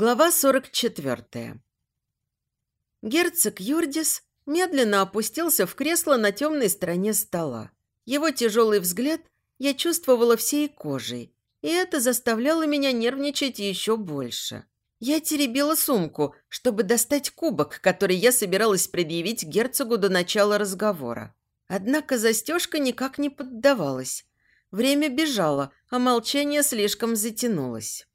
Глава 44. Герцог Юрдис медленно опустился в кресло на темной стороне стола. Его тяжелый взгляд я чувствовала всей кожей, и это заставляло меня нервничать еще больше. Я теребила сумку, чтобы достать кубок, который я собиралась предъявить герцогу до начала разговора. Однако застежка никак не поддавалась. Время бежало, а молчание слишком затянулось.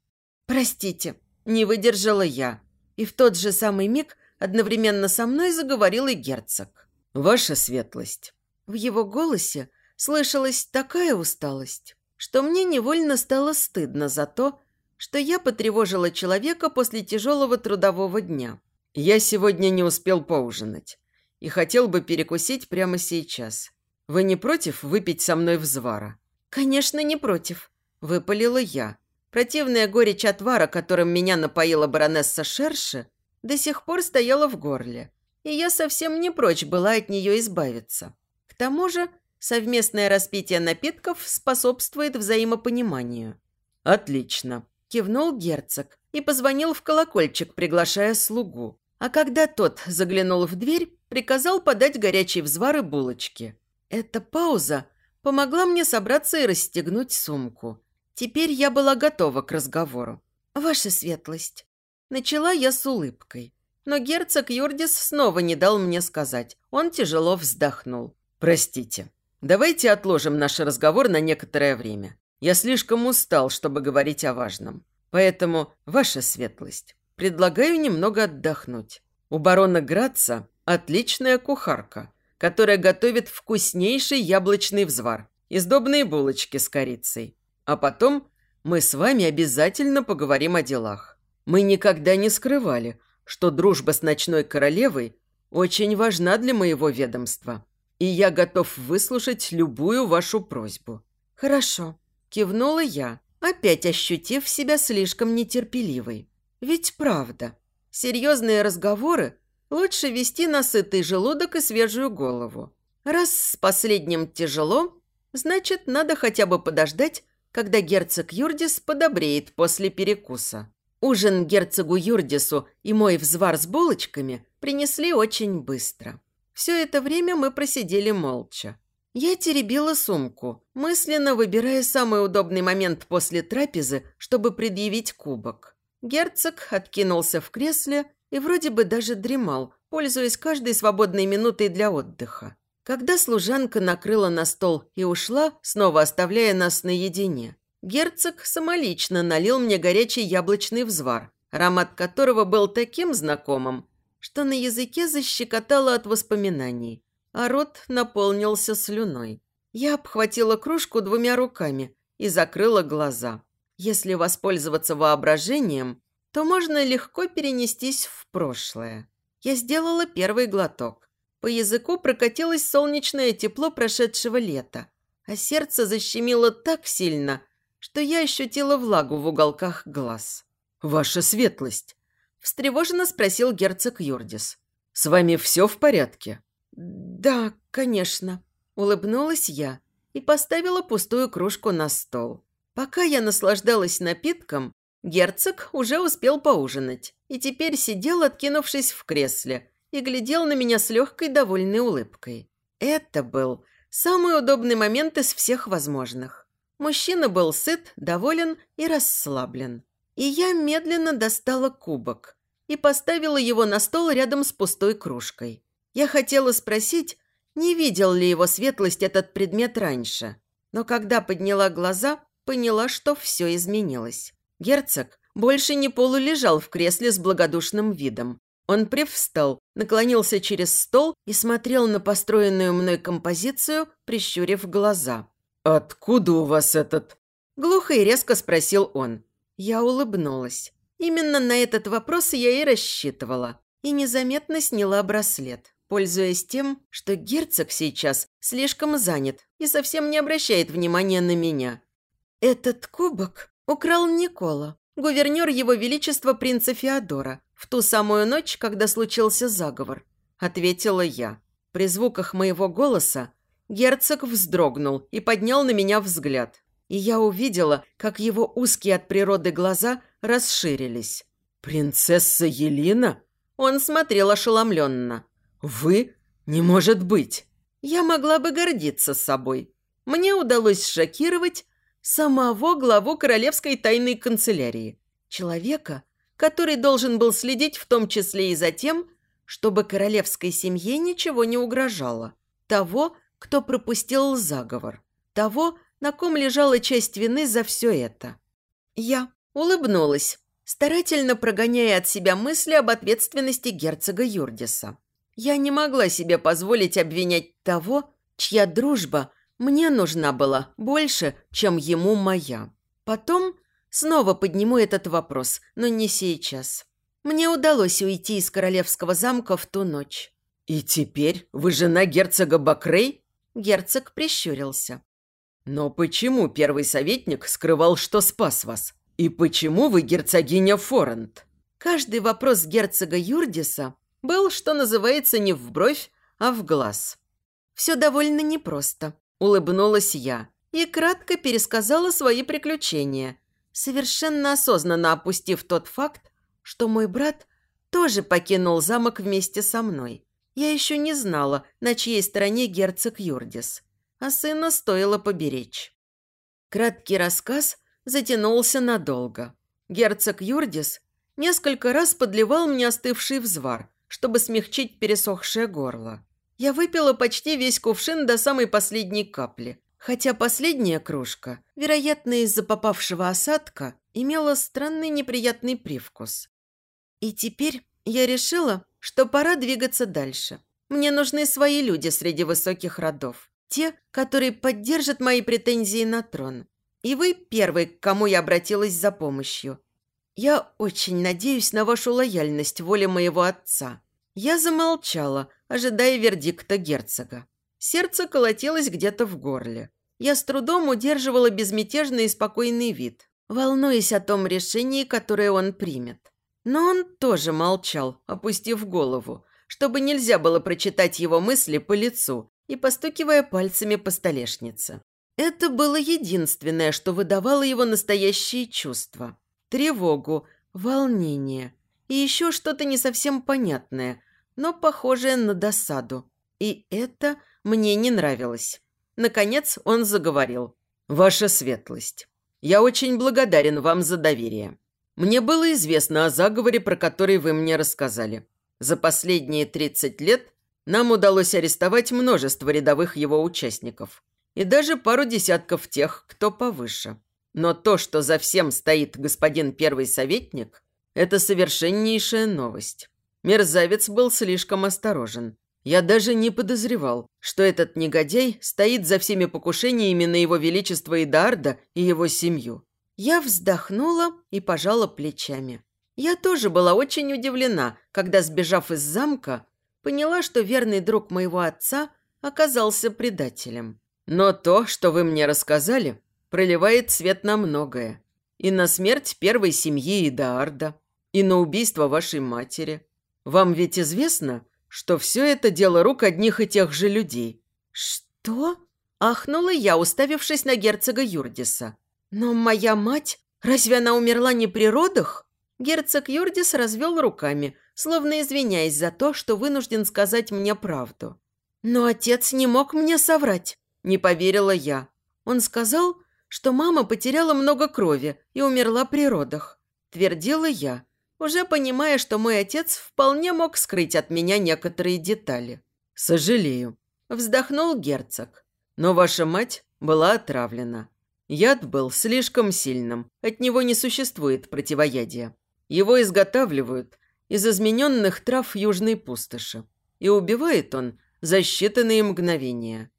«Простите», не выдержала я. И в тот же самый миг одновременно со мной заговорил и герцог. «Ваша светлость». В его голосе слышалась такая усталость, что мне невольно стало стыдно за то, что я потревожила человека после тяжелого трудового дня. «Я сегодня не успел поужинать и хотел бы перекусить прямо сейчас. Вы не против выпить со мной взвара?» «Конечно, не против», – выпалила я. Противная горечь отвара, которым меня напоила баронесса Шерши, до сих пор стояла в горле, и я совсем не прочь была от нее избавиться. К тому же совместное распитие напитков способствует взаимопониманию. «Отлично», – кивнул герцог и позвонил в колокольчик, приглашая слугу. А когда тот заглянул в дверь, приказал подать горячие взвары булочки. Эта пауза помогла мне собраться и расстегнуть сумку – Теперь я была готова к разговору. «Ваша светлость». Начала я с улыбкой. Но герцог Юрдис снова не дал мне сказать. Он тяжело вздохнул. «Простите. Давайте отложим наш разговор на некоторое время. Я слишком устал, чтобы говорить о важном. Поэтому, ваша светлость, предлагаю немного отдохнуть. У барона Граца отличная кухарка, которая готовит вкуснейший яблочный взвар и сдобные булочки с корицей. А потом мы с вами обязательно поговорим о делах. Мы никогда не скрывали, что дружба с ночной королевой очень важна для моего ведомства. И я готов выслушать любую вашу просьбу». «Хорошо», – кивнула я, опять ощутив себя слишком нетерпеливой. «Ведь правда, серьезные разговоры лучше вести на сытый желудок и свежую голову. Раз с последним тяжело, значит, надо хотя бы подождать, когда герцог Юрдис подобреет после перекуса. Ужин герцогу Юрдису и мой взвар с булочками принесли очень быстро. Все это время мы просидели молча. Я теребила сумку, мысленно выбирая самый удобный момент после трапезы, чтобы предъявить кубок. Герцог откинулся в кресле и вроде бы даже дремал, пользуясь каждой свободной минутой для отдыха. Когда служанка накрыла на стол и ушла, снова оставляя нас наедине, герцог самолично налил мне горячий яблочный взвар, аромат которого был таким знакомым, что на языке защекотало от воспоминаний, а рот наполнился слюной. Я обхватила кружку двумя руками и закрыла глаза. Если воспользоваться воображением, то можно легко перенестись в прошлое. Я сделала первый глоток. По языку прокатилось солнечное тепло прошедшего лета, а сердце защемило так сильно, что я ощутила влагу в уголках глаз. «Ваша светлость!» – встревоженно спросил герцог Юрдис. «С вами все в порядке?» «Да, конечно», – улыбнулась я и поставила пустую кружку на стол. Пока я наслаждалась напитком, герцог уже успел поужинать и теперь сидел, откинувшись в кресле – и глядел на меня с легкой довольной улыбкой. Это был самый удобный момент из всех возможных. Мужчина был сыт, доволен и расслаблен. И я медленно достала кубок и поставила его на стол рядом с пустой кружкой. Я хотела спросить, не видел ли его светлость этот предмет раньше. Но когда подняла глаза, поняла, что все изменилось. Герцог больше не полулежал в кресле с благодушным видом, он привстал, наклонился через стол и смотрел на построенную мной композицию, прищурив глаза. «Откуда у вас этот...» Глухо и резко спросил он. Я улыбнулась. Именно на этот вопрос я и рассчитывала. И незаметно сняла браслет, пользуясь тем, что герцог сейчас слишком занят и совсем не обращает внимания на меня. Этот кубок украл Никола, гувернер его величества принца Феодора, в ту самую ночь, когда случился заговор», – ответила я. При звуках моего голоса герцог вздрогнул и поднял на меня взгляд. И я увидела, как его узкие от природы глаза расширились. «Принцесса Елена?» Он смотрел ошеломленно. «Вы? Не может быть!» Я могла бы гордиться собой. Мне удалось шокировать самого главу Королевской тайной канцелярии. Человека, который должен был следить в том числе и за тем, чтобы королевской семье ничего не угрожало. Того, кто пропустил заговор. Того, на ком лежала часть вины за все это. Я улыбнулась, старательно прогоняя от себя мысли об ответственности герцога Юрдиса. Я не могла себе позволить обвинять того, чья дружба мне нужна была больше, чем ему моя. Потом снова подниму этот вопрос, но не сейчас. Мне удалось уйти из королевского замка в ту ночь. «И теперь вы жена герцога Бакрей?» Герцог прищурился. «Но почему первый советник скрывал, что спас вас? И почему вы герцогиня Форент?» Каждый вопрос герцога Юрдиса был, что называется, не в бровь, а в глаз. Все довольно непросто. Улыбнулась я и кратко пересказала свои приключения, совершенно осознанно опустив тот факт, что мой брат тоже покинул замок вместе со мной. Я еще не знала, на чьей стороне герцог Юрдис, а сына стоило поберечь. Краткий рассказ затянулся надолго. Герцог Юрдис несколько раз подливал мне остывший взвар, чтобы смягчить пересохшее горло. Я выпила почти весь кувшин до самой последней капли, хотя последняя кружка, вероятно, из-за попавшего осадка, имела странный неприятный привкус. И теперь я решила, что пора двигаться дальше. Мне нужны свои люди среди высоких родов. Те, которые поддержат мои претензии на трон. И вы первый, к кому я обратилась за помощью. Я очень надеюсь на вашу лояльность воле моего отца. Я замолчала, ожидая вердикта герцога. Сердце колотилось где-то в горле. Я с трудом удерживала безмятежный и спокойный вид, волнуясь о том решении, которое он примет. Но он тоже молчал, опустив голову, чтобы нельзя было прочитать его мысли по лицу и постукивая пальцами по столешнице. Это было единственное, что выдавало его настоящие чувства. Тревогу, волнение и еще что-то не совсем понятное, но похожее на досаду. И это мне не нравилось. Наконец он заговорил. «Ваша светлость, я очень благодарен вам за доверие. Мне было известно о заговоре, про который вы мне рассказали. За последние 30 лет нам удалось арестовать множество рядовых его участников и даже пару десятков тех, кто повыше. Но то, что за всем стоит господин первый советник, это совершеннейшая новость. Мерзавец был слишком осторожен. Я даже не подозревал, что этот негодяй стоит за всеми покушениями на его величество Идарда и его семью. Я вздохнула и пожала плечами. Я тоже была очень удивлена, когда, сбежав из замка, поняла, что верный друг моего отца оказался предателем. Но то, что вы мне рассказали, проливает свет на многое. И на смерть первой семьи Идаарда, и на убийство вашей матери, вам ведь известно, что все это дело рук одних и тех же людей». «Что?» – ахнула я, уставившись на герцога Юрдиса. «Но моя мать? Разве она умерла не при родах?» Герцог Юрдис развел руками, словно извиняясь за то, что вынужден сказать мне правду. «Но отец не мог мне соврать», – не поверила я. Он сказал, что мама потеряла много крови и умерла при родах. Твердила я, уже понимая, что мой отец вполне мог скрыть от меня некоторые детали. «Сожалею», – вздохнул герцог. «Но ваша мать была отравлена. Яд был слишком сильным, от него не существует противоядия. Его изготавливают из измененных трав южной пустоши, и убивает он за считанные мгновения».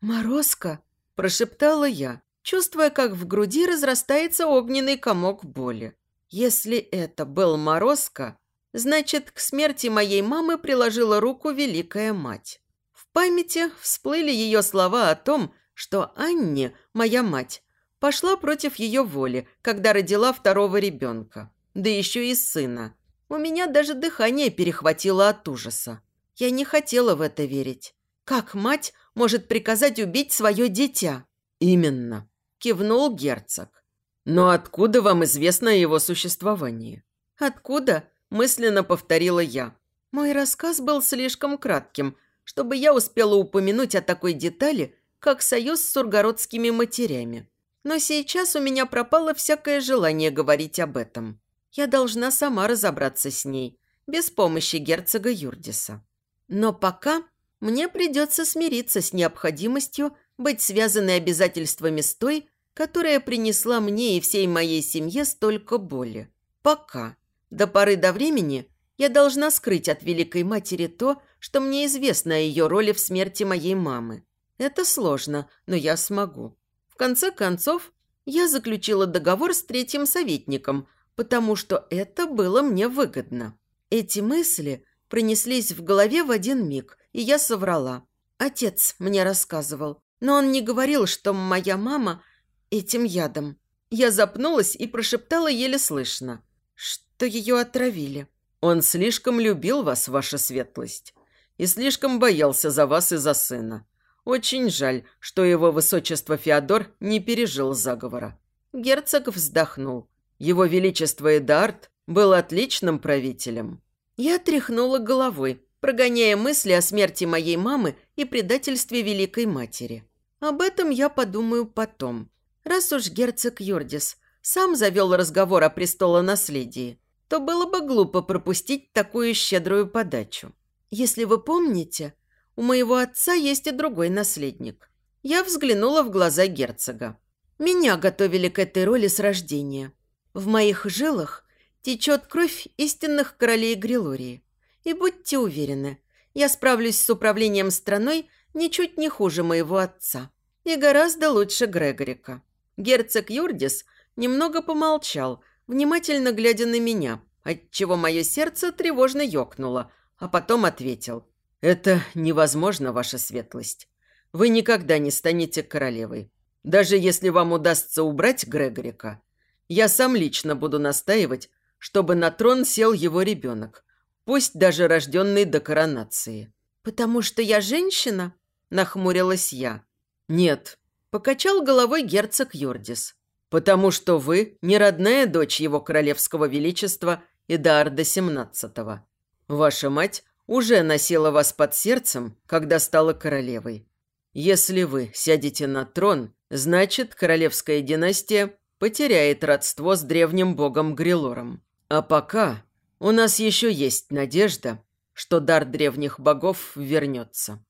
«Морозко?» – прошептала я, чувствуя, как в груди разрастается огненный комок боли. Если это был Морозко, значит, к смерти моей мамы приложила руку Великая Мать. В памяти всплыли ее слова о том, что Анне, моя мать, пошла против ее воли, когда родила второго ребенка, да еще и сына. У меня даже дыхание перехватило от ужаса. Я не хотела в это верить. Как мать может приказать убить свое дитя? Именно, кивнул герцог. Но откуда вам известно о его существовании? «Откуда?» – мысленно повторила я. Мой рассказ был слишком кратким, чтобы я успела упомянуть о такой детали, как союз с сургородскими матерями. Но сейчас у меня пропало всякое желание говорить об этом. Я должна сама разобраться с ней, без помощи герцога Юрдиса. Но пока мне придется смириться с необходимостью быть связанной обязательствами с той, которая принесла мне и всей моей семье столько боли. Пока. До поры до времени я должна скрыть от Великой Матери то, что мне известно о ее роли в смерти моей мамы. Это сложно, но я смогу. В конце концов, я заключила договор с третьим советником, потому что это было мне выгодно. Эти мысли пронеслись в голове в один миг, и я соврала. Отец мне рассказывал, но он не говорил, что моя мама этим ядом. Я запнулась и прошептала еле слышно, что ее отравили. Он слишком любил вас, ваша светлость, и слишком боялся за вас и за сына. Очень жаль, что его высочество Феодор не пережил заговора. Герцог вздохнул. Его величество Эдард был отличным правителем. Я тряхнула головой, прогоняя мысли о смерти моей мамы и предательстве Великой Матери. Об этом я подумаю потом. Раз уж герцог Йордис сам завел разговор о престолонаследии, то было бы глупо пропустить такую щедрую подачу. Если вы помните, у моего отца есть и другой наследник. Я взглянула в глаза герцога. Меня готовили к этой роли с рождения. В моих жилах течет кровь истинных королей Грилории. И будьте уверены, я справлюсь с управлением страной ничуть не хуже моего отца. И гораздо лучше Грегорика. Герцог Юрдис немного помолчал, внимательно глядя на меня, отчего мое сердце тревожно ёкнуло, а потом ответил. «Это невозможно, ваша светлость. Вы никогда не станете королевой. Даже если вам удастся убрать Грегорика, я сам лично буду настаивать, чтобы на трон сел его ребенок, пусть даже рожденный до коронации». «Потому что я женщина?» – нахмурилась я. «Нет, Покачал головой герцог Юрдис. «Потому что вы не родная дочь его королевского величества Эдаарда XVII. Ваша мать уже носила вас под сердцем, когда стала королевой. Если вы сядете на трон, значит, королевская династия потеряет родство с древним богом Грилором. А пока у нас еще есть надежда, что дар древних богов вернется».